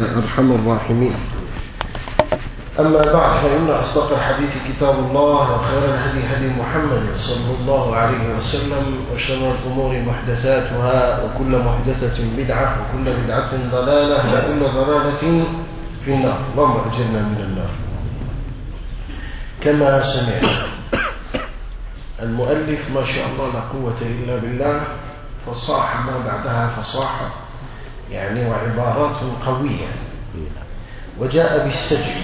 أرحم الراحمين. أما بعد فإن أصدق الحديث كتاب الله وخير الهدي هدي محمد صلى الله عليه وسلم وشر الأمور محدثاتها وكل محدثة بدعة وكل بدعة ضلالة وكل ضلالة في النار. اللهم أجرنا من النار. كما سمعنا المؤلف ما شاء الله لا قوة إلا بالله فصاح ما بعدها فصاح. يعني وعبارات قوية. وجاء بالسجن.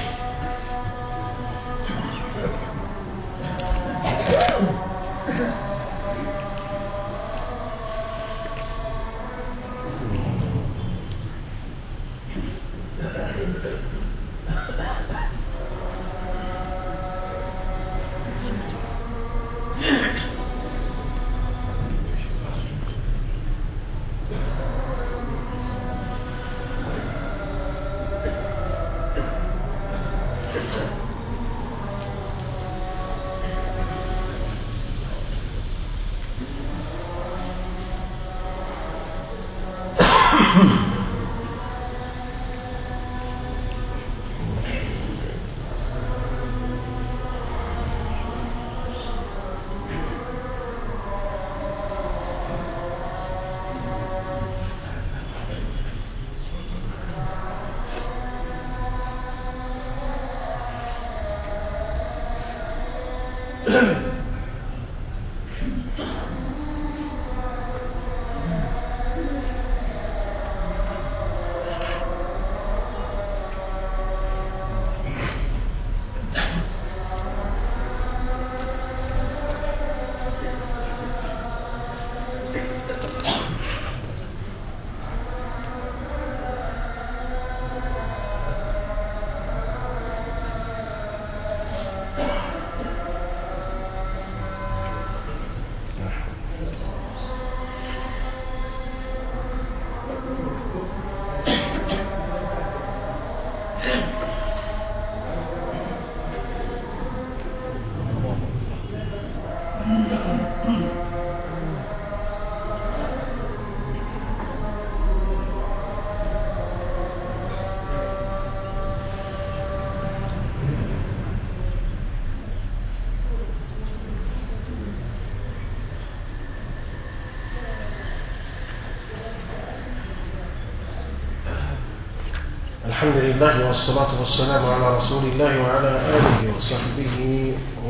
الحمد لله والصلاة والسلام على رسول الله وعلى آله وصحبه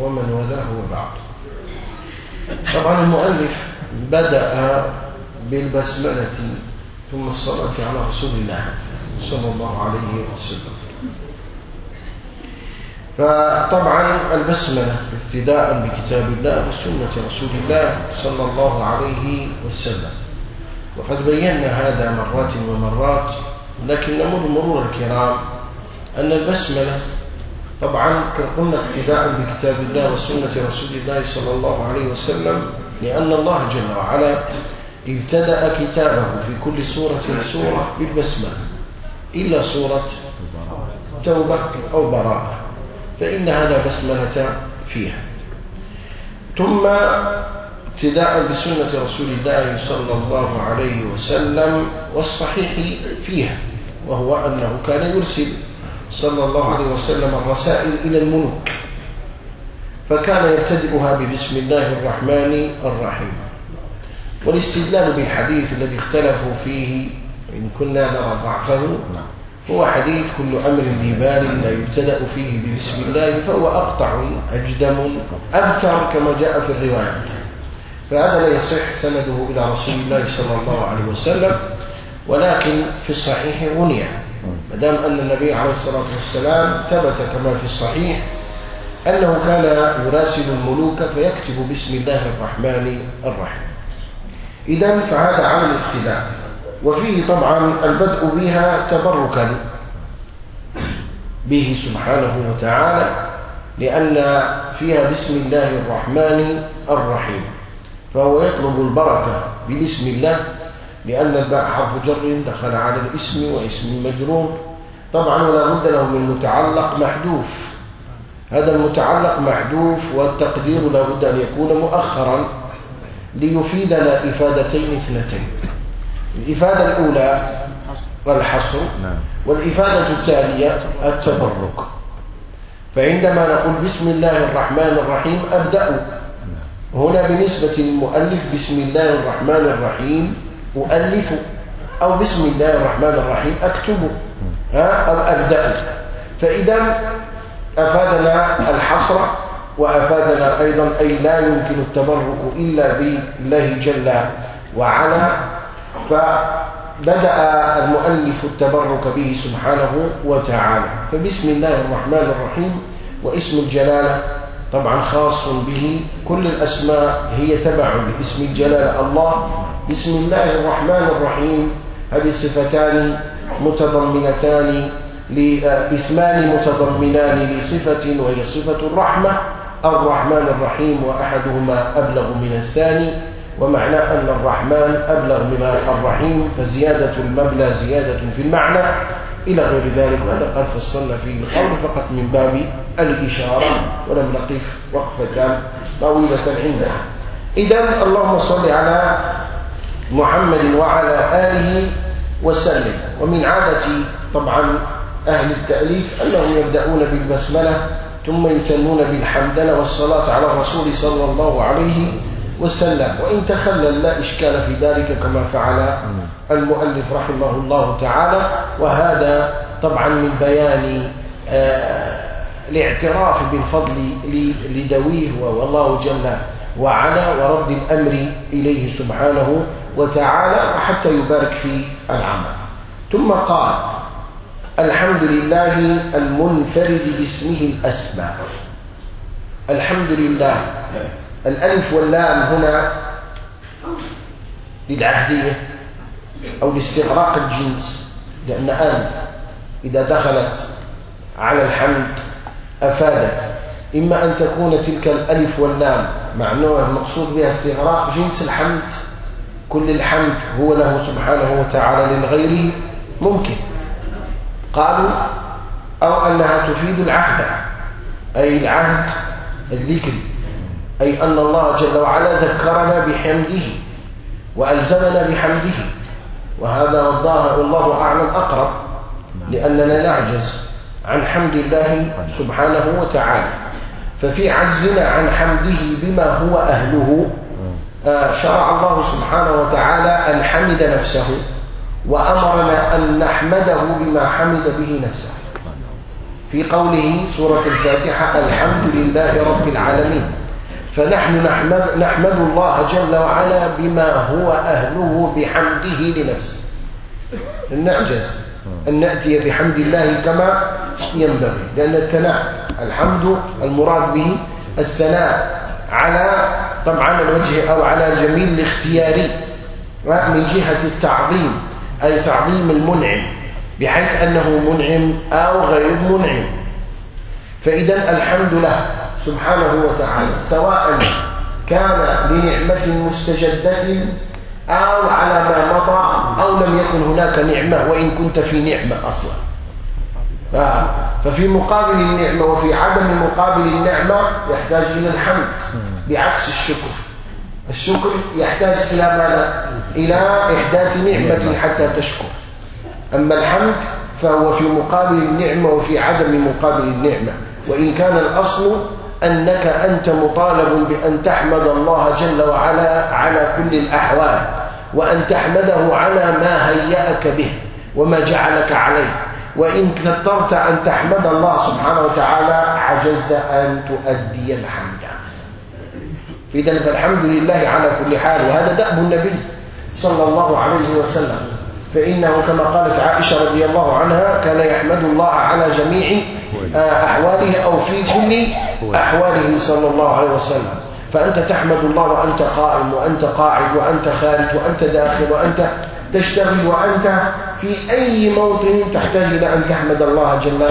ومن والاه وبعد. طبعا المؤلف بدأ بالبسملة ثم الصلاة على رسول الله صلى الله عليه وسلم. فطبعا البسملة ابتداء بكتاب الله وسنة رسول الله صلى الله عليه وسلم. وقد بينا هذا مرات ومرات لكن نمر مرور الكرام أن البسملة طبعا قلنا ابتداء بكتاب الله وسنة رسول الله صلى الله عليه وسلم لأن الله جل وعلا ابتدأ كتابه في كل سورة سورة بالبسملة إلا سورة توبة أو براءة فإنها لا بسملة فيها. ثم ابتداء بسنة رسول الله صلى الله عليه وسلم والصحيح فيها. وهو أنه كان يرسل صلى الله عليه وسلم الرسائل إلى الملوك فكان يبتدئها ببسم الله الرحمن الرحيم. والاستدلال بالحديث الذي اختلفوا فيه إن كنا نرى ضعفه هو حديث كل أمر ذي بال لا يبتدأ فيه ببسم الله فهو أقطع أجدم أبتر كما جاء في الروايات فهذا لا يصح سنده إلى رسول الله صلى الله عليه وسلم. ولكن في الصحيح غنية ما دام أن النبي عليه الصلاة والسلام ثبت كما في الصحيح أنه كان يراسل الملوك فيكتب بسم الله الرحمن الرحيم. إذا فهذا عمل الاقتداء وفيه طبعا البدء بها تبركا به سبحانه وتعالى لأن فيها بسم الله الرحمن الرحيم. فهو يطلب البركة ببسم الله لأن الباء حرف جر دخل على الاسم واسم مجرور. طبعا ولا بد له من متعلق محذوف. هذا المتعلق محذوف والتقدير لا بد أن يكون مؤخرا ليفيدنا إفادتين اثنتين. الإفادة الأولى والحصر نعم. والإفادة التالية التبرك. فعندما نقول بسم الله الرحمن الرحيم أبدأ. هنا بالنسبة للمؤلف بسم الله الرحمن الرحيم أؤلف أو بسم الله الرحمن الرحيم أكتب. أو أبدأ فإذا أفادنا الحصر وأفادنا أيضا أي لا يمكن التبرك إلا بالله جل وعلا. فبدأ المؤلف التبرك به سبحانه وتعالى. فبسم الله الرحمن الرحيم واسم الجلالة طبعا خاص به كل الأسماء هي تبع لاسم الجلالة الله. بسم الله الرحمن الرحيم. هذه صفتان متضمنتان لإسمان متضمنان لصفة وهي صفة الرحمة. الرحمن الرحيم وأحدهما أبلغ من الثاني ومعنى أن الرحمن أبلغ من الرحيم فزيادة المبلغ زيادة في المعنى. إلى غير ذلك. وهذا قد فصلنا فيه القول فقط من باب الإشارة ولم نقف وقفة طويلة عندها إذا اللهم صل على محمد وعلى آله وسلم. ومن عادة طبعا أهل التأليف أنهم يبدأون بالبسملة ثم يتنون بالحمدلة والصلاة على الرسول صلى الله عليه وسلم. وإن تخلل لا إشكال في ذلك كما فعل المؤلف رحمه الله تعالى وهذا طبعا من بيان آه الاعتراف بالفضل لدويه والله جل وعلا ورد الأمر إليه سبحانه وتعالى وحتى يبارك في العمل. ثم قال الحمد لله المنفرد باسمه الأسمى الحمد لله. الألف واللام هنا للعهدية. أو لاستغراق الجنس لأن أن إذا دخلت على الحمد أفادت. إما أن تكون تلك الألف واللام معنوها المقصود بها استغراق جنس الحمد. كل الحمد هو له سبحانه وتعالى للغير ممكن. قالوا أو أنها تفيد العهد أي العهد الذكري أي أن الله جل وعلا ذكرنا بحمده وألزمنا بحمده. وهذا والظاهر الله أعلم أقرب لأننا نعجز عن حمد الله سبحانه وتعالى. ففي عجزنا عن حمده بما هو أهله آه، شرع الله سبحانه وتعالى أن حمد نفسه وأمرنا أن نحمده بما حمد به نفسه. في قوله سورة الفاتحة الحمد لله رب العالمين. فنحن نحمد, نحمد الله جل وعلا بما هو أهله بحمده لنفسه. نعجز. أن نأتي بحمد الله كما ينبغي. لأن الثناء الحمد المراد به الثناء على طبعا الوجه أو على الجميل الاختياري من جهة التعظيم. أي تعظيم المنعم. بحيث أنه منعم أو غير منعم. فإذا الحمد له سبحانه وتعالى سواء كان لنعمة مستجدة أو على ما مضى أو لم يكن هناك نعمة وإن كنت في نعمة أصلا. ففي مقابل النعمة وفي عدم مقابل النعمة يحتاج إلى الحمد بعكس الشكر. الشكر يحتاج إلى ماذا؟ إلى إحداث نعمة حتى تشكر. أما الحمد فهو في مقابل النعمة وفي عدم مقابل النعمة. وإن كان الأصل أنك أنت مطالب بأن تحمد الله جل وعلا على كل الأحوال وأن تحمده على ما هيأك به وما جعلك عليه. وإن كثرت أن تحمد الله سبحانه وتعالى عجزت أن تؤدي الحمد. إذا فالحمد لله على كل حال وهذا دأب النبي صلى الله عليه وسلم. فإنه كما قالت عائشة رضي الله عنها كان يحمد الله على جميع آه، أحواله أو في كل أحواله صلى الله عليه وسلم. فأنت تحمد الله وأنت قائم وأنت قاعد وأنت خارج وأنت داخل وأنت تشتغل وأنت في أي موطن تحتاج إلى أن تحمد الله جل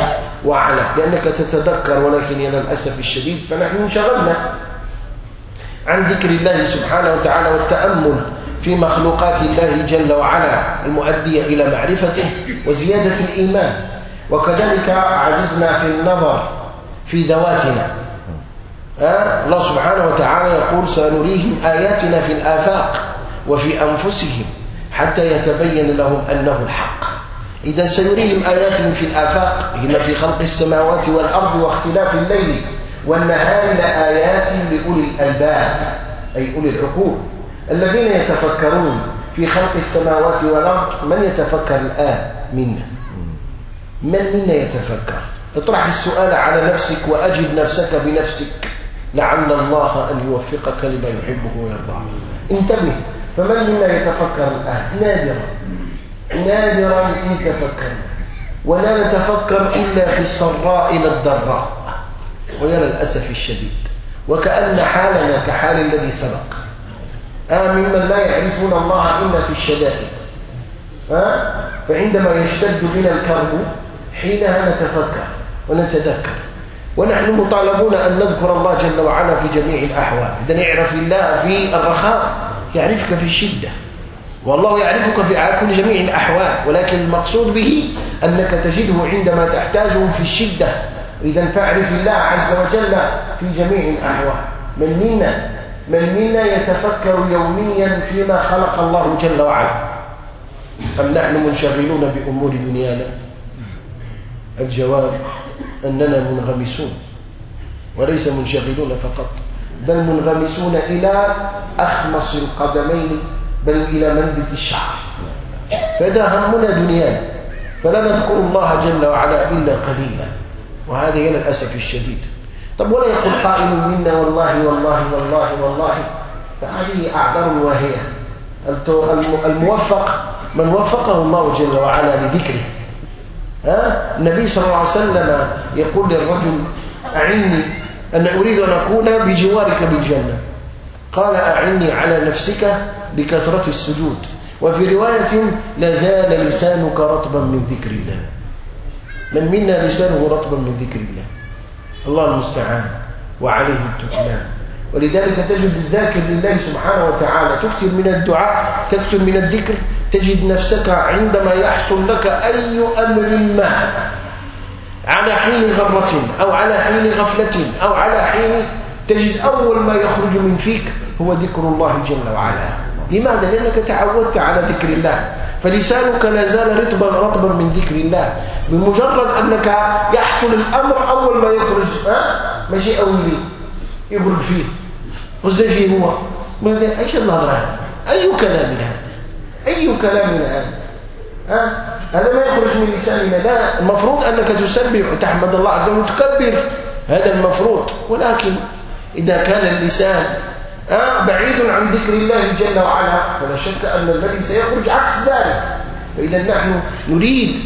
وعلا. لأنك تتذكر ولكن إلى الأسف الشديد فنحن انشغلنا عن ذكر الله سبحانه وتعالى والتأمل في مخلوقات الله جل وعلا المؤدية إلى معرفته وزيادة الإيمان. وكذلك عجزنا في النظر في ذواتنا؟ الله سبحانه وتعالى يقول سنريهم آياتنا في الآفاق وفي أنفسهم حتى يتبين لهم أنه الحق. إذا سيريهم آياتهم في الآفاق إن في خلق السماوات والأرض واختلاف الليل والنهار لآيات لأولي الألباب أي أولي العقول. الذين يتفكرون في خلق السماوات والأرض من يتفكر الآن؟ منا. من منا يتفكر؟ اطرح السؤال على نفسك وأجد نفسك بنفسك. لعل الله أن يوفقك لما يحبه ويرضاه انتبه. فمن منا يتفكر الآن؟ نادرا. نادرا إن تفكرنا. ولا نتفكر إلا في السراء إلى الضراء. ويرى الأسف الشديد. وكأن حالنا كحال الذي سبق. آه ممن لا يعرفون الله إلا في الشدائد. آه؟ فعندما يشتد بنا الكرب حينها نتفكر ونتذكر. ونحن مطالبون أن نذكر الله جل وعلا في جميع الأحوال. إذا يعرف الله في الرخاء يعرفك في الشدة. والله يعرفك في كل جميع الأحوال. ولكن المقصود به أنك تجده عندما تحتاجه في الشدة. إذا فاعرف الله عز وجل في جميع الأحوال. من منا من منا يتفكر يوميا فيما خلق الله جل وعلا؟ أم نحن منشغلون بأمور دنيانا؟ الجواب أننا منغمسون وليس منشغلون فقط بل منغمسون إلى أخمص القدمين بل إلى منبت الشعر. فإذا همنا دنيانا فلا نذكر الله جل وعلا إلا قليلا وهذا هي للأسف الشديد. طب ولا يقول قائل منا والله والله والله والله؟ فهذه أعذار واهية. الموفق من وفقه الله جل وعلا لذكره. ها؟ النبي صلى الله عليه وسلم يقول للرجل أعني أنا أريد أن أكون بجوارك بالجنة قال أعني على نفسك بكثرة السجود. وفي رواية لازال لسانك رطبا من ذكر الله. من منا لسانه رطبا من ذكر الله. الله المستعان وعليه التكلان ولذلك تجد الذاكر لله سبحانه وتعالى تكثر من الدعاء تكثر من الذكر تجد نفسك عندما يحصل لك أي أمر ما على حين غرة أو على حين غفلة أو على حين تجد أول ما يخرج من فيك هو ذكر الله جل وعلا. لماذا؟ لأنك تعودت على ذكر الله. فلسانك لا زال رطبا رطبا من ذكر الله. بمجرد أنك يحصل الأمر أول ما يخرج ماشي أولي يقول فيه. وزي هو. أيش النظرة أي كلام هذا؟ أي كلام هذا؟ ها؟ هذا ما يخرج من لساننا. لا المفروض أنك تسبح وتحمد الله عز وجل وتكبر. هذا المفروض. ولكن إذا كان اللسان بعيد عن ذكر الله جل وعلا. فلا شك أن الذي سيخرج عكس ذلك. فإذا نحن نريد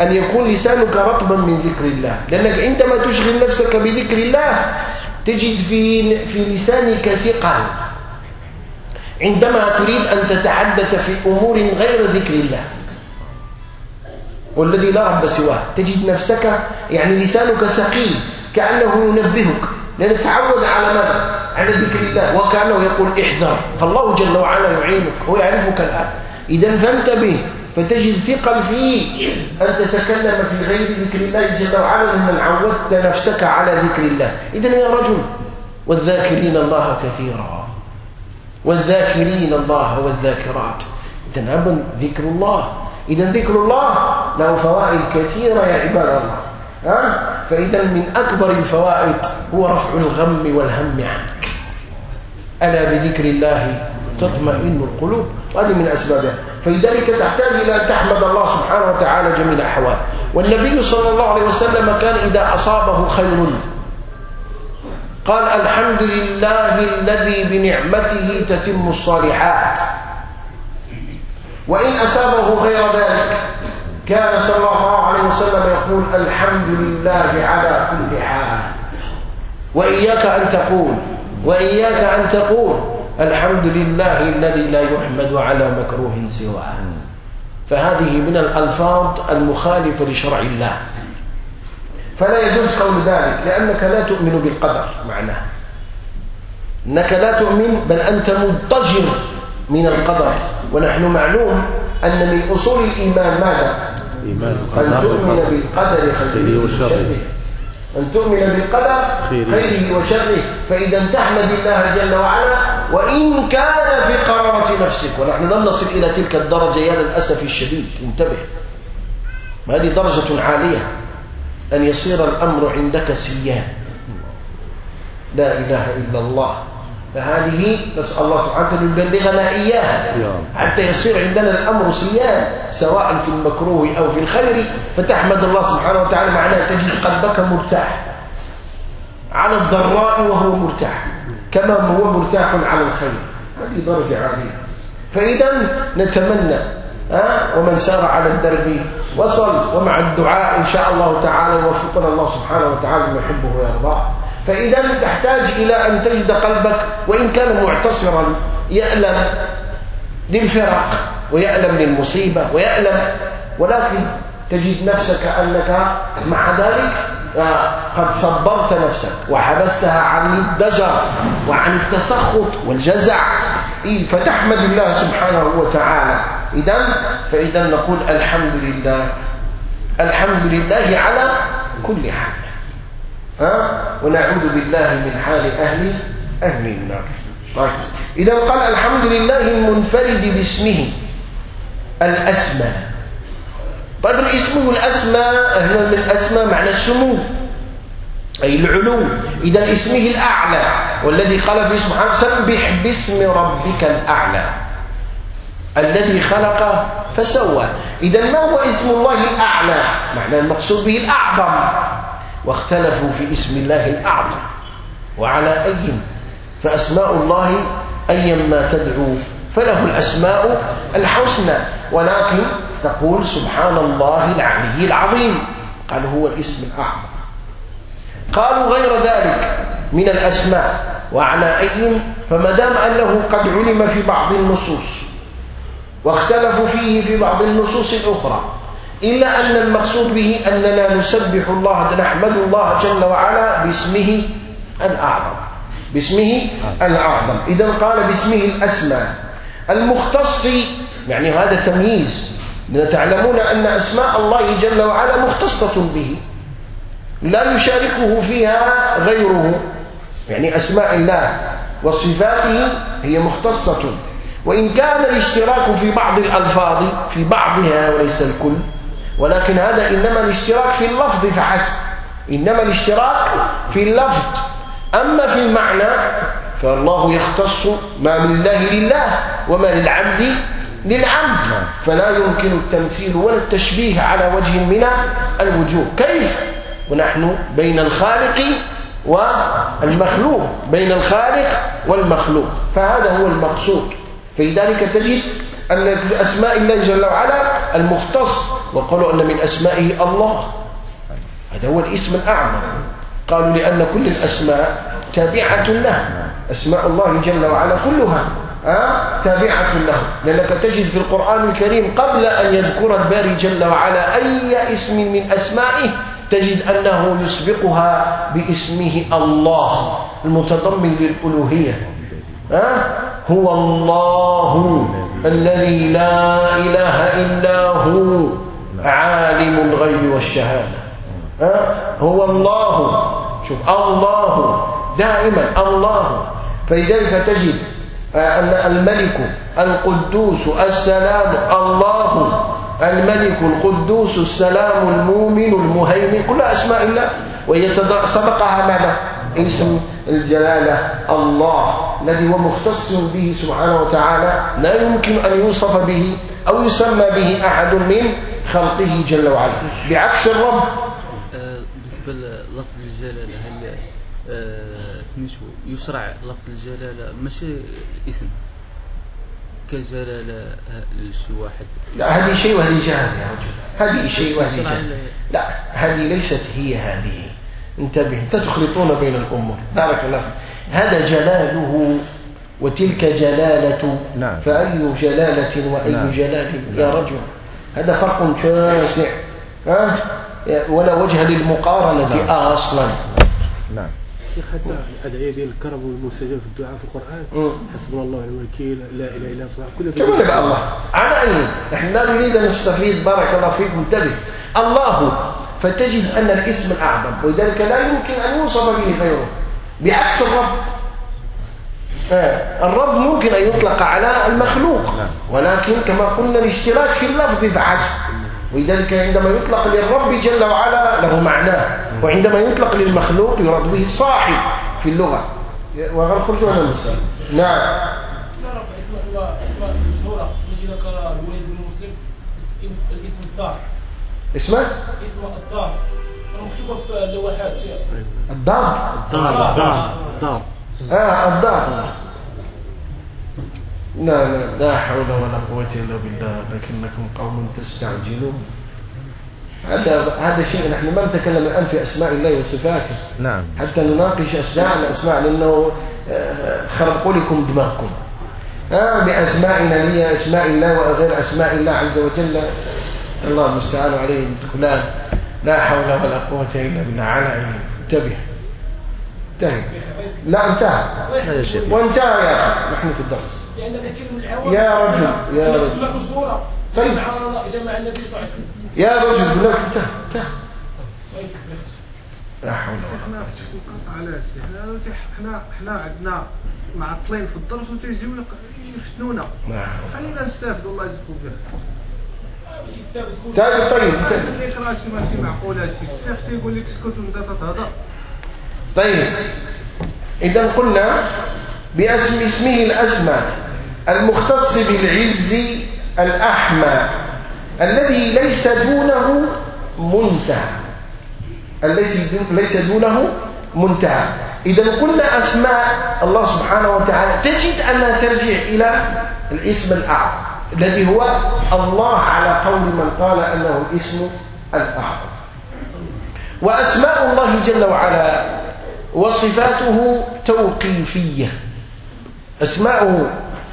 أن يكون لسانك رطبا من ذكر الله. لأنك عندما تشغل نفسك بذكر الله تجد في, في لسانك ثقل. عندما تريد أن تتحدث في أمور غير ذكر الله. والذي لا رب سواه. تجد نفسك يعني لسانك ثقيل كأنه ينبهك. لأنك تعود على ماذا؟ على ذكر الله. وكأنه يقول احذر. فالله جل وعلا يعينك. ويعرفك الآن. إذا فانتبه. فتجد ثقل فيه. أن تتكلم في غير ذكر الله جل وعلا. لمن عودت نفسك على ذكر الله. إذا يا رجل. والذاكرين الله كثيرا. والذاكرين الله والذاكرات. إذا ذكر الله. إذا ذكر الله له فوائد كثيرة يا عباد الله. ها؟ فإذا من أكبر الفوائد هو رفع الغم والهم عنك ألا بذكر الله تطمئن القلوب؟ وهذه من أسبابها. فلذلك تحتاج إلى أن تحمد الله سبحانه وتعالى جميع الأحوال. والنبي صلى الله عليه وسلم كان إذا أصابه خير. قال الحمد لله الذي بنعمته تتم الصالحات. وإن أصابه غير ذلك كان صلى الله عليه وسلم يقول الحمد لله على كل حال. وإياك أن تقول وإياك أن تقول الحمد لله الذي لا يحمد على مكروه سواه. فهذه من الألفاظ المخالفة لشرع الله. فلا يجوز قول ذلك لأنك لا تؤمن بالقدر معناه. أنك لا تؤمن بل أنت مضطجر من القدر. ونحن معلوم أن من أصول الإيمان ماذا؟ أن تؤمن بالقدر خيره وشره أن تؤمن بالقدر خيره وشره فإذا تحمد الله جل وعلا وإن كان في قرارة نفسك. ونحن لم نصل إلى تلك الدرجة يا للأسف الشديد. انتبه. هذه درجة عالية. أن يصير الأمر عندك سيان لا إله إلا الله. فهذه نسأل الله سبحانه وتعالى يبلغنا إياها. حتى يصير عندنا الأمر سيان سواء في المكروه أو في الخير فتحمد الله سبحانه وتعالى معناه تجد قلبك مرتاح. على الضراء وهو مرتاح كما هو مرتاح على الخير. هذه درجة عالية فإذا نتمنى ها ومن سار على الدرب وصل ومع الدعاء إن شاء الله تعالى يوفقنا الله سبحانه وتعالى ما يحبه ويرضاه. فإذا تحتاج إلى أن تجد قلبك وإن كان معتصرا يألم للفراق ويألم للمصيبة ويألم ولكن تجد نفسك أنك مع ذلك آه، قد صبرت نفسك وحبستها عن الضجر وعن التسخط والجزع. إيه، فتحمد الله سبحانه وتعالى. إذا فإذا نقول الحمد لله. الحمد لله على كل حال. ونعوذ بالله من حال أهل أهل النار. طيب. إذا قال الحمد لله المنفرد باسمه الأسمى. طيب اسمه الأسمى هنا من الأسمى معنى السمو. أي العلو. إذا اسمه الأعلى والذي قال في اسمه سبح باسم ربك الأعلى. الذي خلق فسوى. إذا ما هو اسم الله الأعلى؟ معنى المقصود به الأعظم. واختلفوا في اسم الله الأعظم وعلى أي فأسماء الله أيما تدعو فله الأسماء الحسنى. ولكن تقول سبحان الله العلي العظيم قال هو الاسم الأعظم. قالوا غير ذلك من الأسماء وعلى أي فما دام أنه قد علم في بعض النصوص واختلفوا فيه في بعض النصوص الأخرى إلا أن المقصود به أننا نسبح الله نحمد الله جل وعلا باسمه الأعظم. باسمه الأعظم. إذا قال باسمه الأسمى المختص يعني هذا تمييز. تعلمون أن أسماء الله جل وعلا مختصة به. لا يشاركه فيها غيره. يعني أسماء الله وصفاته هي مختصة. وإن كان الاشتراك في بعض الألفاظ في بعضها وليس الكل ولكن هذا إنما الاشتراك في اللفظ فحسب. إنما الاشتراك في اللفظ. أما في المعنى فالله يختص ما من الله لله وما للعبد للعبد. فلا يمكن التمثيل ولا التشبيه على وجه من الوجوه. كيف؟ ونحن بين الخالق والمخلوق. بين الخالق والمخلوق. فهذا هو المقصود. فلذلك تجد أن أسماء الله جل وعلا المختص وقالوا أن من أسمائه الله. هذا هو الاسم الأعظم. قالوا لأن كل الأسماء تابعة له. أسماء الله جل وعلا كلها تابعة له. لأنك تجد في القرآن الكريم قبل أن يذكر الباري جل وعلا أي اسم من أسمائه تجد أنه يسبقها باسمه الله المتضمن للألوهية هو الله. الذي لا إله إلا هو عالم الغيب والشهادة. آه هو الله. شوف الله. دائما الله. فلذلك تجد أن الملك القدوس السلام الله. الملك القدوس السلام المؤمن المهيمن. كلها أسماء الله. وهي سبقها ماذا؟ اسم الجلالة الله الذي هو مختص به سبحانه وتعالى لا يمكن أن يوصف به أو يسمى به أحد من خلقه جل وعلا. بعكس الرب. آه، بالنسبة للفظ الجلالة هل آه، سميتو يشرع لفظ الجلالة؟ ماشي اسم كجلالة لشي واحد. لا هذه شيء وهذه جهل يا رجل. هذه شيء وهذه جهل. لا هذه ليست هي هذه. انتبه انت تخلطون بين الأمور. بارك الله فيك. هذا جلاله وتلك جلالة. نعم. فأي جلالة وأي نعم. جلال؟ يا نعم. رجل هذا فرق شاسع. ها؟ ولا وجه للمقارنة نعم. أصلا. نعم. شيخ حتى الادعيه ديال الكرم والمستجاب في الدعاء في القرآن. حسبنا الله الوكيل. لا إله إلا الله. كل بقى الله. على اي إحنا لا نريد أن نستفيد. بارك الله فيكم انتبه. الله فتجد أن الاسم الاعظم ولذلك لا يمكن أن يوصف به غيره. بعكس الرب. آه، الرب ممكن أن يطلق على المخلوق نعم. ولكن كما قلنا الاشتراك في اللفظ فحسب ولذلك عندما يطلق للرب جل وعلا له معناه وعندما يطلق للمخلوق يراد به الصاحب في اللغة. وغنخرج أنا المثال نعم. تعرف اسماء الله اسماء المشهوره يجي لك الوليد بن مسلم الاسم الدار اسمه؟ اسم الدار. مكتوبه في اللوحات الدار. دار دار دار آه الدار. لا لا لا حول ولا قوة إلا بالله لكنكم قوم تستعجلون. هذا هذا شيء نحن ما نتكلم الآن في أسماء الله وصفاته. نعم. حتى نناقش أسماء الأسماء لأنه آه، خرقوا لكم دماغكم. آه بأسمائنا هي أسماء الله وغير أسماء الله عز وجل. الله المستعان عليه التكلان لا حول ولا قوة إلا بالله. على عيني انتبه. انتهي لا انتهى. وانتهى يا أخي. نحن في الدرس. يا رجل يا رجل. طيب. يا رجل بالله انتهى انتهى. طيب. لا حول ولا قوة علاش إحنا إحنا إحنا عندنا معطلين في الدرس وتيجيو يفتنونا. خلينا نستافدوا الله يجزيكم كل طيب طيب. طيب. إذا قلنا باسم اسمه الأسمى المختص بالعز الأحمى الذي ليس دونه منتهى. الذي ليس دونه منتهى. إذا قلنا أسماء الله سبحانه وتعالى. تجد أنها ترجع إلى الاسم الأعظم. الذي هو الله على قول من قال أنه الاسم الأعظم. وأسماء الله جل وعلا وصفاته توقيفية. أسماؤه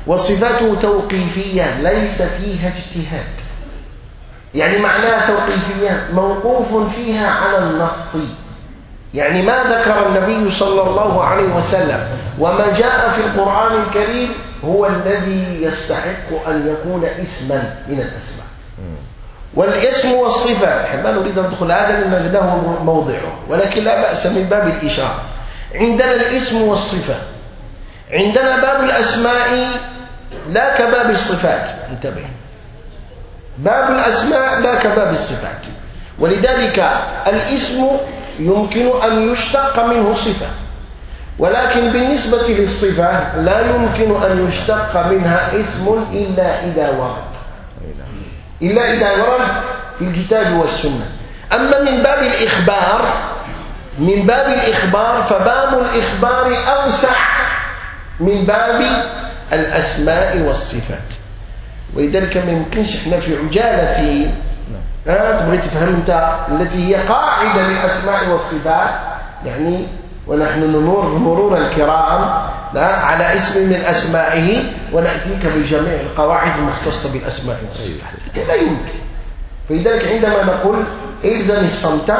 وصفاته توقيفية ليس فيها اجتهاد. يعني معناها توقيفية موقوف فيها على النص. يعني ما ذكر النبي صلى الله عليه وسلم وما جاء في القرآن الكريم هو الذي يستحق أن يكون اسما من الأسماء. والاسم والصفة ما نريد أن ندخل هذا لأن له موضعه. ولكن لا بأس من باب الإشارة. عندنا الاسم والصفة. عندنا باب الأسماء لا كباب الصفات. انتبه. باب الأسماء لا كباب الصفات. ولذلك الاسم يمكن أن يشتق منه صفة. ولكن بالنسبة للصفة لا يمكن أن يشتق منها اسم إلا إذا ورد. إلا إذا ورد في الكتاب والسنة. أما من باب الإخبار من باب الإخبار فباب الإخبار أوسع من باب الأسماء والصفات. ولذلك ما يمكنش إحنا في عجالة تبغي تفهم أنت التي هي قاعدة للأسماء والصفات يعني ونحن نمر مرور الكرام لا على اسم من أسمائه ونأتيك بجميع القواعد المختصة بالأسماء والصفات لا يمكن. فلذلك عندما نقول إلزم الصمت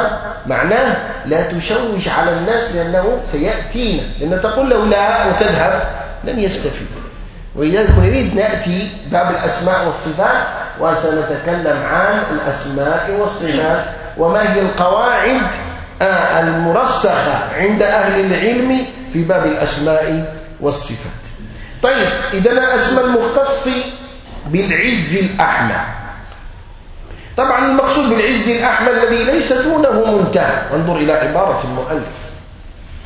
معناه لا تشوش على الناس لأنه سيأتينا. لأن تقول له لا وتذهب لن يستفيد. ولذلك نريد نأتي باب الأسماء والصفات وسنتكلم عن الأسماء والصفات وما هي القواعد المرسخة عند أهل العلم في باب الأسماء والصفات. طيب إذا الأسماء المختص بالعز الأحمى طبعا المقصود بالعز الأحمى الذي ليس دونه منتهى. انظر إلى عبارة المؤلف.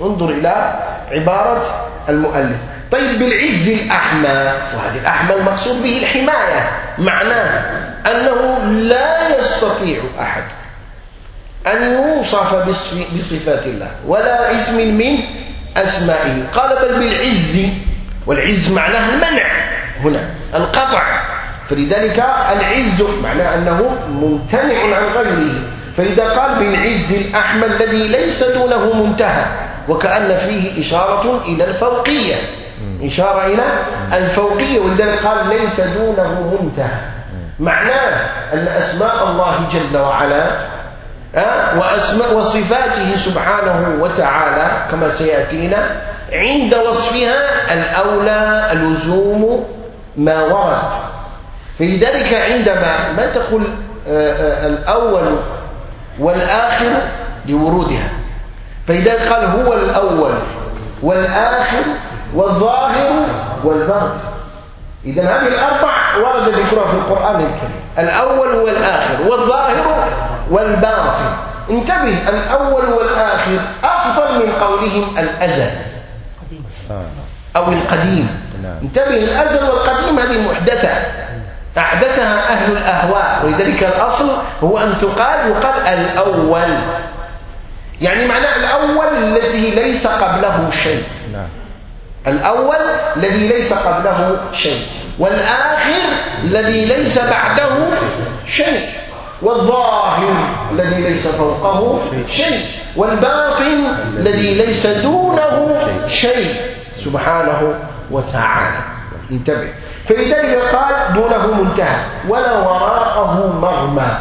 انظر إلى عبارة المؤلف. طيب بالعز الأحمى وهذه الأحمى المقصود به الحماية. معناه أنه لا يستطيع أحد أن يوصف بصف- بصفات الله ولا اسم من أسمائه. قال بل بالعز والعز معناه المنع. هنا القطع. فلذلك العز معناه أنه ممتنع عن غيره. فإذا قال بالعز الأحمى الذي ليس دونه منتهى وكأن فيه إشارة إلى الفوقية. إشارة إلى الفوقية ولذلك قال ليس دونه منتهى. معناه أن أسماء الله جل وعلا وأسماء وصفاته سبحانه وتعالى كما سيأتينا عند وصفها الأولى لزوم ما ورد. فلذلك عندما ما تقول آه، آه، الأول والآخر لورودها. فلذلك قال هو الأول والآخر والظاهر والباطن. إذا هذه الأربع ورد ذكرها في القرآن الكريم. الأول والآخر والظاهر والباطن انتبه الأول والآخر أفضل من قولهم الأزل. أو القديم. نعم. انتبه الأزل والقديم هذه محدثة. أحدثها أهل الأهواء. ولذلك الأصل هو أن تقال يقال الأول. يعني معنى الأول الذي ليس قبله شيء. نعم. الأول الذي ليس قبله شيء. والآخر الذي ليس بعده شيء. والظاهر الذي ليس فوقه شيء والباطن الذي ليس دونه شيء. سبحانه وتعالى. انتبه. فلذلك قال دونه منتهى ولا وراءه مرمى.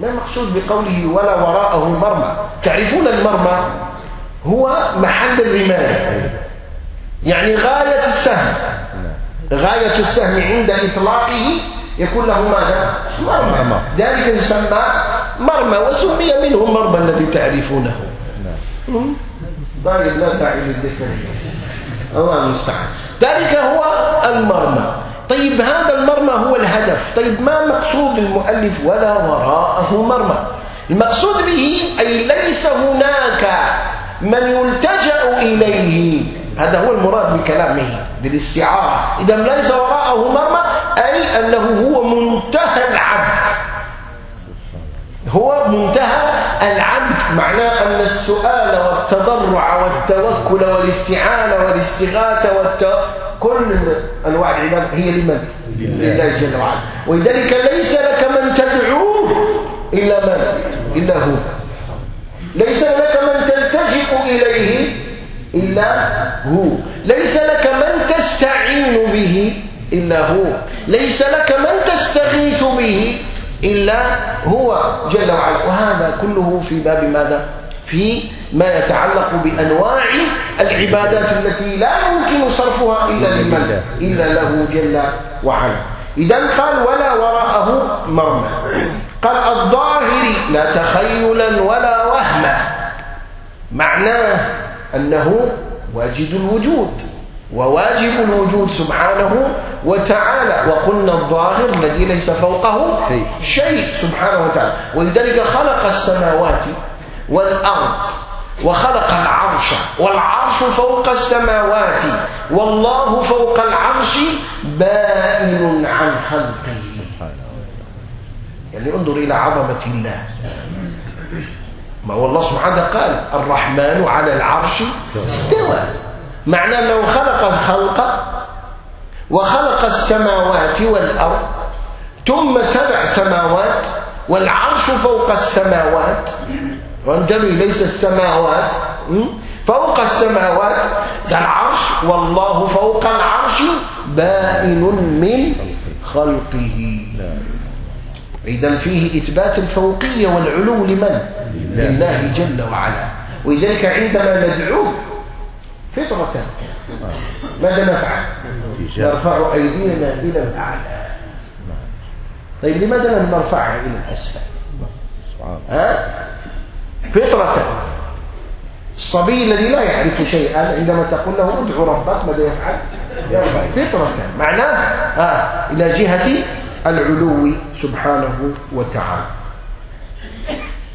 ما المقصود بقوله ولا وراءه مرمى؟ تعرفون المرمى هو محل الرماية. يعني غاية السهم. غاية السهم عند إطلاقه يكون له ماذا؟ مرمى. مرمى. ذلك يسمى مرمى وسمي منه المرمى الذي تعرفونه. طيب لا داعي للذكر الله المستعان. ذلك هو المرمى. طيب هذا المرمى هو الهدف. طيب ما مقصود المؤلف ولا وراءه مرمى؟ المقصود به أي ليس هناك من يلتجأ إليه. هذا هو المراد من كلامه بالاستعارة. إذا ليس وراءه مرمى أي أنه هو منتهى العبد. هو منتهى العبد. معناه أن السؤال والتضرع والتوكل والاستعانة والاستغاثة والت... كل أنواع العبادة هي لمن؟ لله. جل وعلا. ولذلك ليس لك من تدعوه إلا من؟ إلا هو. ليس لك من تلتجئ إليه إلا هو. ليس لك من تستعين به إلا هو. ليس لك من تستغيث به إلا هو جل وعلا. وهذا كله في باب ماذا؟ في ما يتعلق بأنواع العبادات التي لا يمكن صرفها إلا لمن؟ إلا له جل وعلا. إذا قال ولا وراءه مرمى. قال الظاهر لا تخيلا ولا وهما. معناه أنه واجد الوجود وواجب الوجود سبحانه وتعالى. وقلنا الظاهر الذي ليس فوقه شيء. شيء سبحانه وتعالى. ولذلك خلق السماوات والأرض وخلق العرش والعرش فوق السماوات والله فوق العرش بائن عن خلقه. يعني انظر إلى عظمة الله. ما هو الله سبحانه قال الرحمن على العرش استوى. معنى أنه خلق الخلق وخلق السماوات والأرض ثم سبع سماوات والعرش فوق السماوات. وانتبه ليس السماوات? فوق السماوات. العرش والله فوق العرش بائن من خلقه. إذا فيه إثبات الفوقية والعلو لمن؟ لله جل وعلا ولذلك عندما ندعوه فطرة ماذا نفعل؟ نرفع أيدينا إلى الأعلى طيب لماذا لم نرفعها إلى الأسفل؟ ها؟ فطرة الصبي الذي لا يعرف شيئا عندما تقول له ادعو ربك ماذا يفعل؟ يرفع فطرة معناه آه إلى جهة العلو سبحانه وتعالى.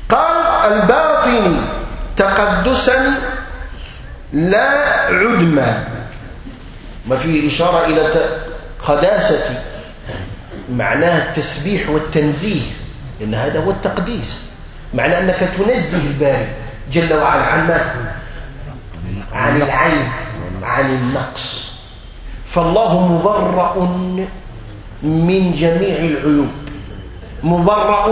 قال الباطن تقدسا لا عدما ما فيه إشارة إلى قداسة. معناه التسبيح والتنزيه لأن هذا هو التقديس. معنى أنك تنزه الباري جل وعلا عن ما؟ عن العيب عن النقص. فالله مبرأ من جميع العيوب مبرأ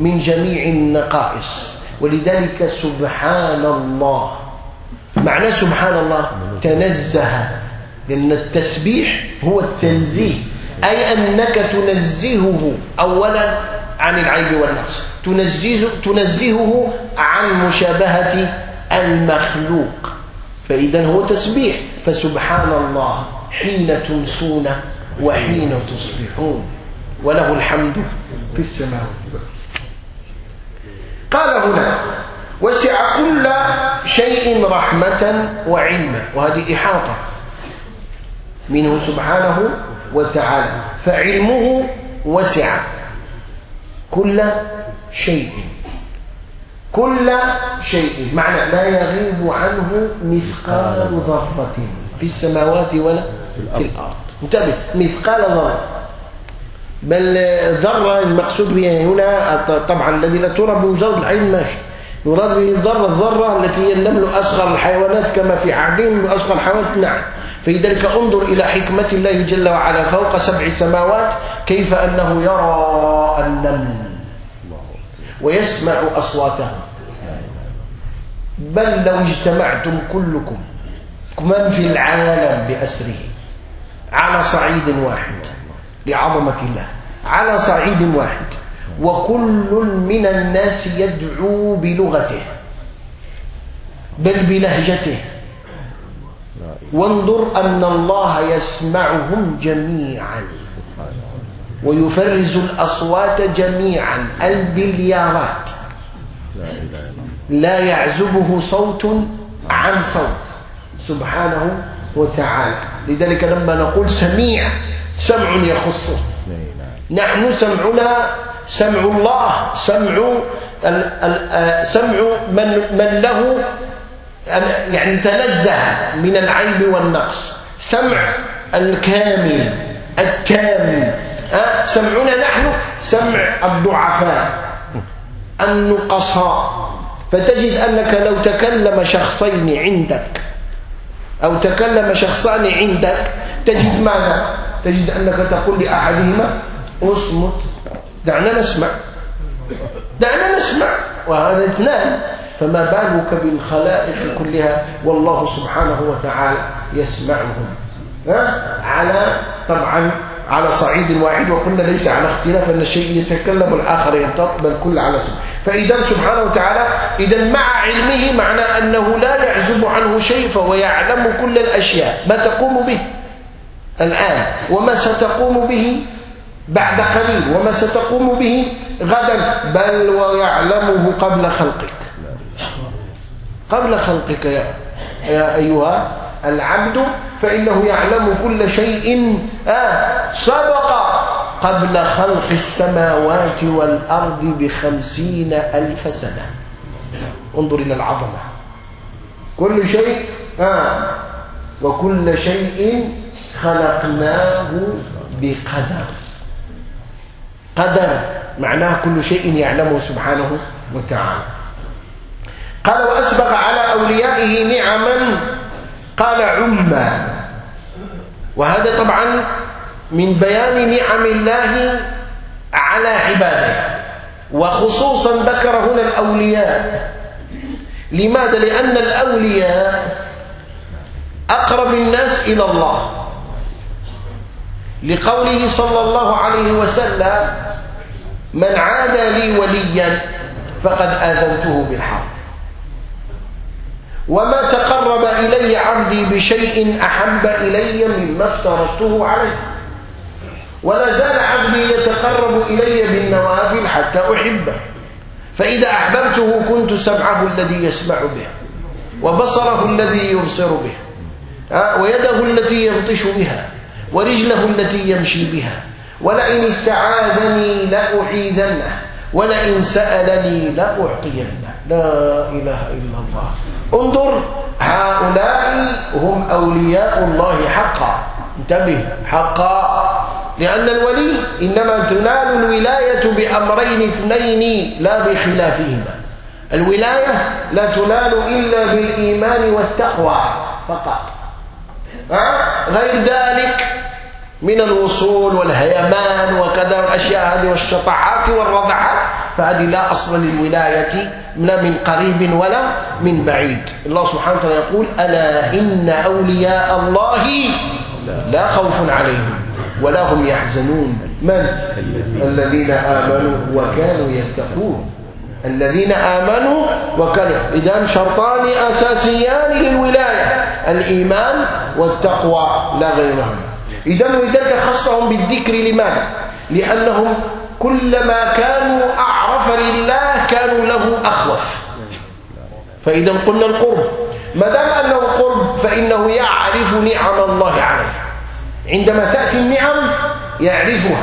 من جميع النقائص. ولذلك سبحان الله. معنى سبحان الله تنزه لأن التسبيح هو التنزيه. أي أنك تنزهه أولا عن العيب والنقص. تنزه تنزهه عن مشابهة المخلوق. فإذا هو تسبيح. فسبحان الله حين تمسون وحين تصبحون وله الحمد في السماوات قال هنا وسع كل شيء رحمة وعلما وهذه إحاطة منه سبحانه وتعالى. فعلمه وسع كل شيء. كل شيء. معنى لا يغيب عنه مثقال ذرة في السماوات ولا في الأرض. انتبه مثقال ذرة. بل ذرة المقصود بها هنا طبعا الذي لا ترى بمجرد العين ماشي. يراد به الذرة الذرة التي هي النمل أصغر الحيوانات كما في عهدهم أصغر الحيوانات. نعم. فلذلك انظر إلى حكمة الله جل وعلا فوق سبع سماوات كيف أنه يرى النمل ويسمع أصواتهم بل لو اجتمعتم كلكم من في العالم بأسره؟ على صعيد واحد. لعظمة الله. على صعيد واحد. وكل من الناس يدعو بلغته. بل بلهجته. وانظر أن الله يسمعهم جميعا. ويفرز الأصوات جميعا. البليارات. لا يعزبه صوت عن صوت. سبحانه وتعالى. لذلك لما نقول سميع سمع يخصه. نحن سمعنا سمع الله سمع سمع من من له يعني تنزه من العيب والنقص. سمع الكامل الكامل. سمعنا نحن سمع الضعفاء النقصاء. فتجد أنك لو تكلم شخصين عندك أو تكلم شخصان عندك تجد ماذا؟ تجد أنك تقول لأحدهما أصمت. دعنا نسمع. دعنا نسمع. وهذا اثنان. فما بالك بالخلائق كلها؟ والله سبحانه وتعالى يسمعهم. على طبعا على صعيد واحد وقلنا ليس على اختلاف أن الشيء يتكلم والآخر ينطق بل كل على سبحانه فإذا سبحانه وتعالى إذا مع علمه معنى أنه لا يعزب عنه شيء فهو يعلم كل الأشياء. ما تقوم به الآن وما ستقوم به بعد قليل وما ستقوم به غدا بل ويعلمه قبل خلقك. قبل خلقك يا, يا أيها العبد فإنه يعلم كل شيء. آه سبق قبل خلق السماوات والأرض بخمسين ألف سنة. انظر إلى العظمة. كل شيء آه وكل شيء خلقناه بقدر. قدر معناه كل شيء يعلمه سبحانه وتعالى. قال وأسبغ على أوليائه نعما قال عما وهذا طبعا من بيان نعم الله على عباده. وخصوصا ذكر هنا الأولياء. لماذا؟ لأن الأولياء أقرب الناس إلى الله. لقوله صلى الله عليه وسلم من عادى لي وليا فقد آذنته بالحرب وما تقرب إلي عبدي بشيء أحب إلي مما افترضته عليه. ولا زال عبدي يتقرب إلي بالنوافل حتى أحبه. فإذا أحببته كنت سمعه الذي يسمع به وبصره الذي يبصر به. ويده التي يبطش بها ورجله التي يمشي بها. ولئن استعاذني لأعيذنه. ولئن سألني لأعطينه. لا إله إلا الله. انظر هؤلاء هم أولياء الله حقا. انتبه حقا. لأن الولي إنما تنال الولاية بأمرين اثنين لا بخلافهما. الولاية لا تنال إلا بالإيمان والتقوى فقط. غير ذلك من الوصول والهيمان وكذا والأشياء هذه والشطاعات والرضعات فهذه لا أصل للولاية لا من قريب ولا من بعيد الله سبحانه وتعالى يقول ألا إن أولياء الله لا خوف عليهم ولا هم يحزنون من؟ الذين آمنوا وكانوا يتقون الذين آمنوا وكانوا إذا شرطان أساسيان للولاية الإيمان والتقوى لا غيرهم إذا ولذلك خصهم بالذكر لماذا؟ لأنهم كلما كانوا أعرف لله كانوا له أخوف. فإذا قلنا القرب ما دام أنه قرب فإنه يعرف نعم الله عليه. عندما تأتي النعم يعرفها.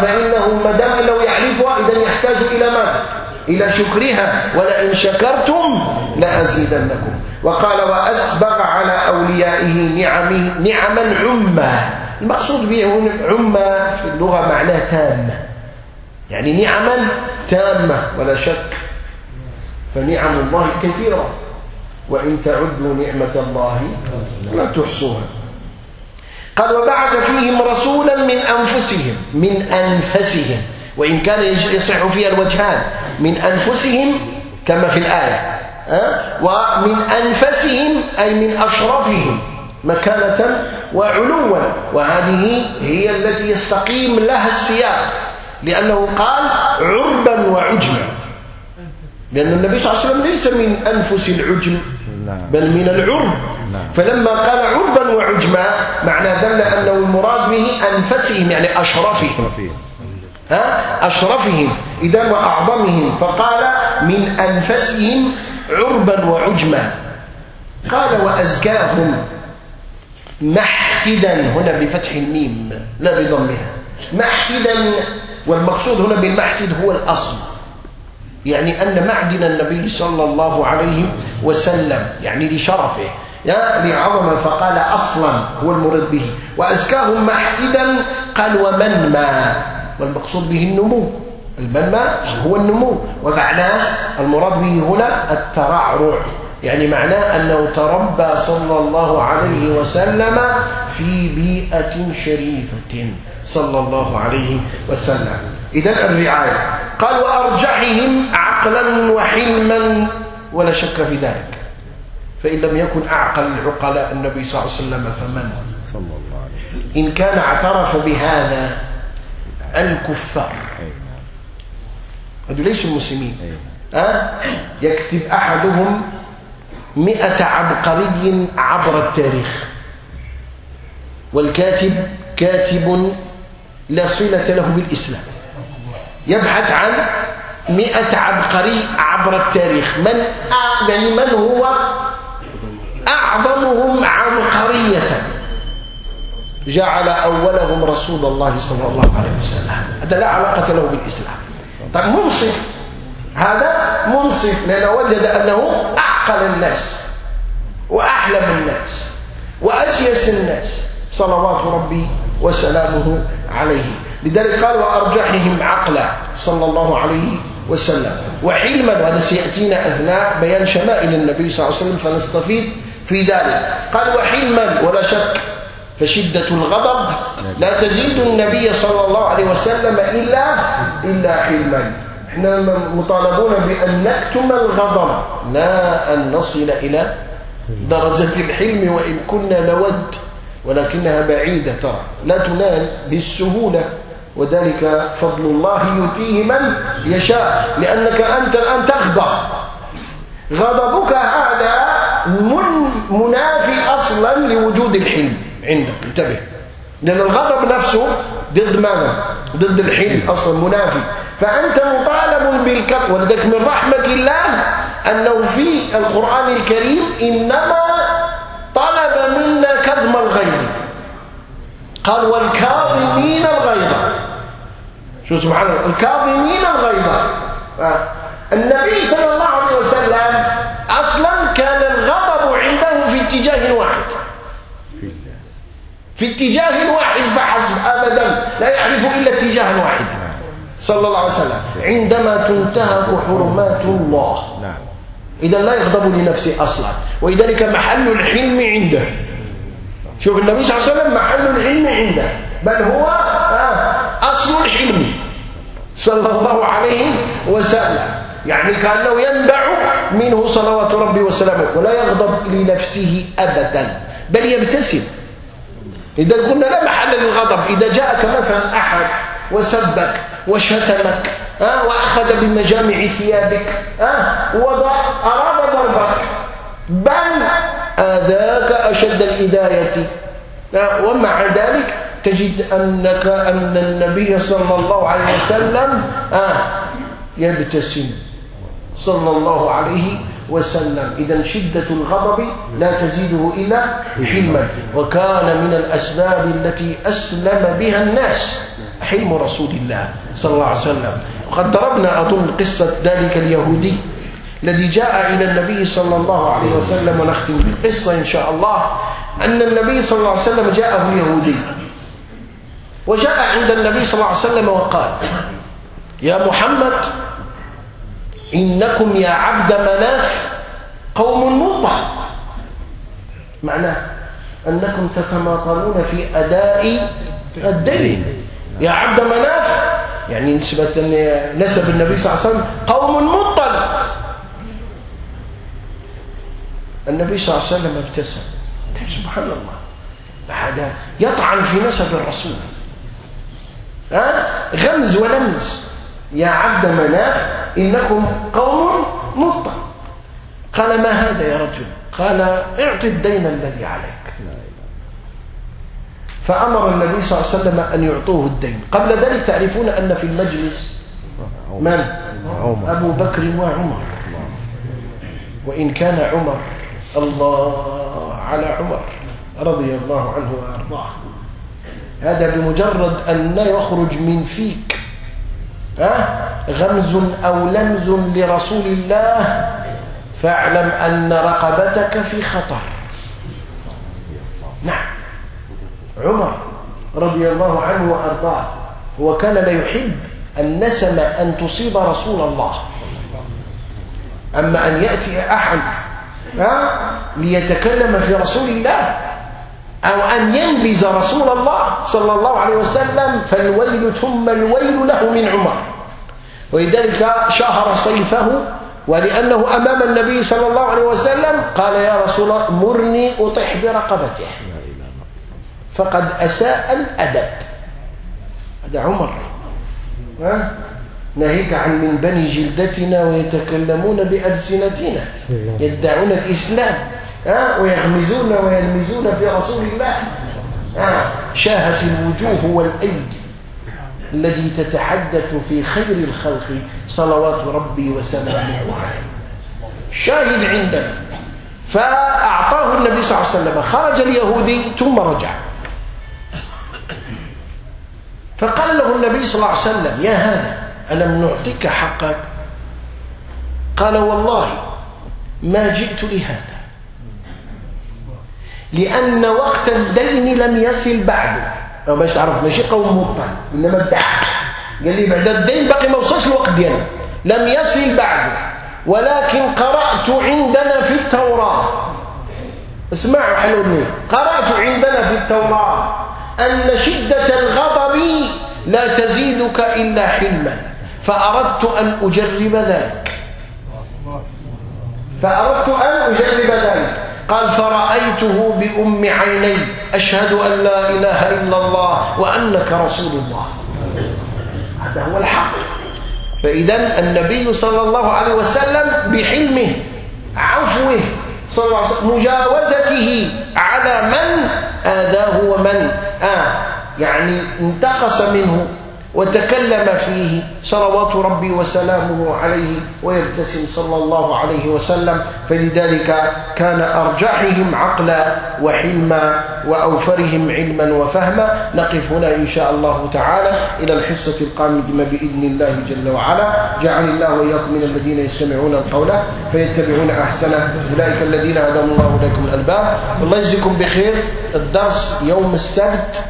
فإنه ما دام أنه يعرفها إذا يحتاج إلى ماذا؟ إلى شكرها. ولئن شكرتم لأزيدنكم. وقال وأسبغ على أوليائه نعمه نعما عمة المقصود به عمة في اللغة معناه تامة. يعني نعما تامة ولا شك. فنعم الله كثيرة. وإن تعدوا نعمة الله لا تحصوها. قال وبعث فيهم رسولا من أنفسهم من أنفسهم. وإن كان يصح فيها الوجهان من أنفسهم كما في الآية؟ ومن أنفسهم أي من أشرفهم. مكانة وعلوا. وهذه هي التي يستقيم لها السياق لأنه قال عربا وعجما. لأن النبي صلى الله عليه وسلم ليس من أنفس العجم بل من العرب. فلما قال عربا وعجما معنى دل أنه المراد به أنفسهم يعني أشرفهم. أشرفهم إذا وأعظمهم. فقال من أنفسهم عربا وعجما. قال وأزكاهم. محتدا هنا بفتح الميم لا بضمها. محتدا والمقصود هنا بالمحتد هو الأصل. يعني أن معدن النبي صلى الله عليه وسلم يعني لشرفه لعظمه فقال أصلا هو المرد به. وأزكاهم محتدا قال ومن ما؟ والمقصود به النمو. المنمى هو النمو. ومعناه المراد به هنا الترعرع. يعني معناه أنه تربى صلى الله عليه وسلم في بيئة شريفة صلى الله عليه وسلم. إذا الرعاية. قال وأرجحهم عقلا وحلما ولا شك في ذلك. فإن لم يكن أعقل العقلاء النبي صلى الله عليه وسلم فمن؟ صلى الله عليه وسلم إن كان اعترف بهذا الكفار. هذول ليسوا المسلمين أه؟ يكتب أحدهم مئة عبقري عبر التاريخ. والكاتب كاتب لا صلة له بالإسلام. يبحث عن مئة عبقري عبر التاريخ. من يعني من هو أعظمهم عبقرية؟ جعل أولهم رسول الله صلى الله عليه وسلم. هذا لا علاقة له بالإسلام. طيب منصف. هذا منصف لأنه وجد أنه أعقل الناس وأحلم الناس وأسيس الناس. صلوات ربي وسلامه عليه. لذلك قال وأرجحهم عقلا صلى الله عليه وسلم. وحلما وهذا سيأتينا أثناء بيان شمائل النبي صلى الله عليه وسلم فنستفيد في ذلك. قال وحلما ولا شك فشدة الغضب لا تزيد النبي صلى الله عليه وسلم إلا إلا حلما إحنا مطالبون بأن نكتم الغضب لا أن نصل إلى درجة الحلم وإن كنا نود ولكنها بعيدة ترى. لا تنال بالسهولة وذلك فضل الله يؤتيه من يشاء لأنك أنت الآن تغضب. غضبك هذا من منافي أصلا لوجود الحلم. عندك انتبه. لأن الغضب نفسه ضد ماذا؟ ضد الحلم أصلا منافي. فأنت مطالب بالكف ولذلك من رحمة الله أنه في القرآن الكريم إنما طلب منا كظم الغيظ. قال والكاظمين الغيظ. شو سبحان الله الكاظمين الغيظ. النبي صلى الله عليه وسلم أصلا كان الغضب عنده في اتجاه واحد. في اتجاه واحد فحسب أبدا. لا يعرف إلا اتجاه واحد. صلى الله عليه وسلم. عندما تنتهك حرمات الله. نعم. إذا لا يغضب لنفسه أصلا. ولذلك محل الحلم عنده. شوف النبي صلى الله عليه وسلم محل الحلم عنده. بل هو آه، أصل الحلم. صلى الله عليه وسلم. يعني كأنه ينبع منه صلوات ربي وسلامه. ولا يغضب لنفسه أبدا. بل يبتسم. إذا قلنا لا محل للغضب. إذا جاءك مثلا أحد وسبك وشتمك وأخذ بمجامع ثيابك ها؟ وأراد ضربك. بل آذاك أشد الإداية ومع ذلك تجد أنك أن النبي صلى الله عليه وسلم يبتسم. صلى الله عليه وسلم. إذا شدة الغضب لا تزيده إلا حلما. وكان من الأسباب التي أسلم بها الناس. حلم رسول الله صلى الله عليه وسلم. وقد ضربنا أظن قصة ذلك اليهودي الذي جاء إلى النبي صلى الله عليه وسلم ونختم بالقصة إن شاء الله أن النبي صلى الله عليه وسلم جاءه اليهودي. وجاء عند النبي صلى الله عليه وسلم وقال يا محمد إنكم يا عبد مناف قوم مطع معناه أنكم تتماطلون في أداء الدين. يا عبد مناف يعني نسبة نسب النبي صلى الله عليه وسلم قوم مطل النبي صلى الله عليه وسلم ابتسم. سبحان الله. هذا يطعن في نسب الرسول. ها؟ غمز ولمز. يا عبد مناف إنكم قوم مطل قال ما هذا يا رجل؟ قال اعط الدين الذي عليك. فأمر النبي صلى الله عليه وسلم أن يعطوه الدين. قبل ذلك تعرفون أن في المجلس من؟ أبو بكر وعمر. وإن كان عمر الله على عمر رضي الله عنه وأرضاه. هذا بمجرد أن يخرج من فيك ها؟ غمز أو لمز لرسول الله فاعلم أن رقبتك في خطر نعم عمر رضي الله عنه وأرضاه هو كان لا يحب النسمة أن تصيب رسول الله. أما أن يأتي أحد ليتكلم في رسول الله أو أن ينبز رسول الله صلى الله عليه وسلم فالويل ثم الويل له من عمر. ولذلك شهر سيفه ولأنه أمام النبي صلى الله عليه وسلم قال يا رسول الله مرني أطح برقبته. فقد أساء الأدب. هذا عمر. ها؟ ناهيك عن من بني جلدتنا ويتكلمون بألسنتنا يدعون الإسلام ها؟ ويغمزون ويلمزون في رسول الله. ها؟ شاهت الوجوه والأيدي الذي تتحدث في خير الخلق صلوات ربي وسلامه عليه. شاهد عندنا. فأعطاه النبي صلى الله عليه وسلم خرج اليهودي ثم رجع. فقال له النبي صلى الله عليه وسلم يا هذا ألم نعطيك حقك؟ قال والله ما جئت لهذا لأن وقت الدين لم يصل بعد أو باش تعرف ماشي قوم مطلع إنما الدعاء. قال لي بعد الدين باقي ما وصلش الوقت ديالنا لم يصل بعد ولكن قرأت عندنا في التوراة. اسمعوا حلوني قرأت عندنا في التوراة. أن شدة الغضب لا تزيدك إلا حلما. فأردت أن أجرب ذلك. فأردت أن أجرب ذلك. قال فرأيته بأم عيني. أشهد أن لا إله إلا الله وأنك رسول الله. هذا هو الحق. فإذا النبي صلى الله عليه وسلم بحلمه عفوه صلى الله عليه وسلم مجاوزته على من آذاه ومن آه يعني انتقص منه. وتكلم فيه صلوات ربي وسلامه عليه ويبتسم صلى الله عليه وسلم فلذلك كان أرجحهم عقلا وحلما وأوفرهم علما وفهما. نقف هنا إن شاء الله تعالى إلى الحصة القادمة بإذن الله جل وعلا. جعل الله وإياكم من الذين يستمعون القول فيتبعون أحسنه. أولئك الذين هداهم الله إليكم الألباب. الله يجزيكم بخير. الدرس يوم السبت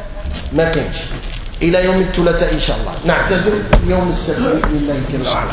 ما كانش. إلى يوم الثلاثاء إن شاء الله. نعتذر يوم السبت الله جل وعلا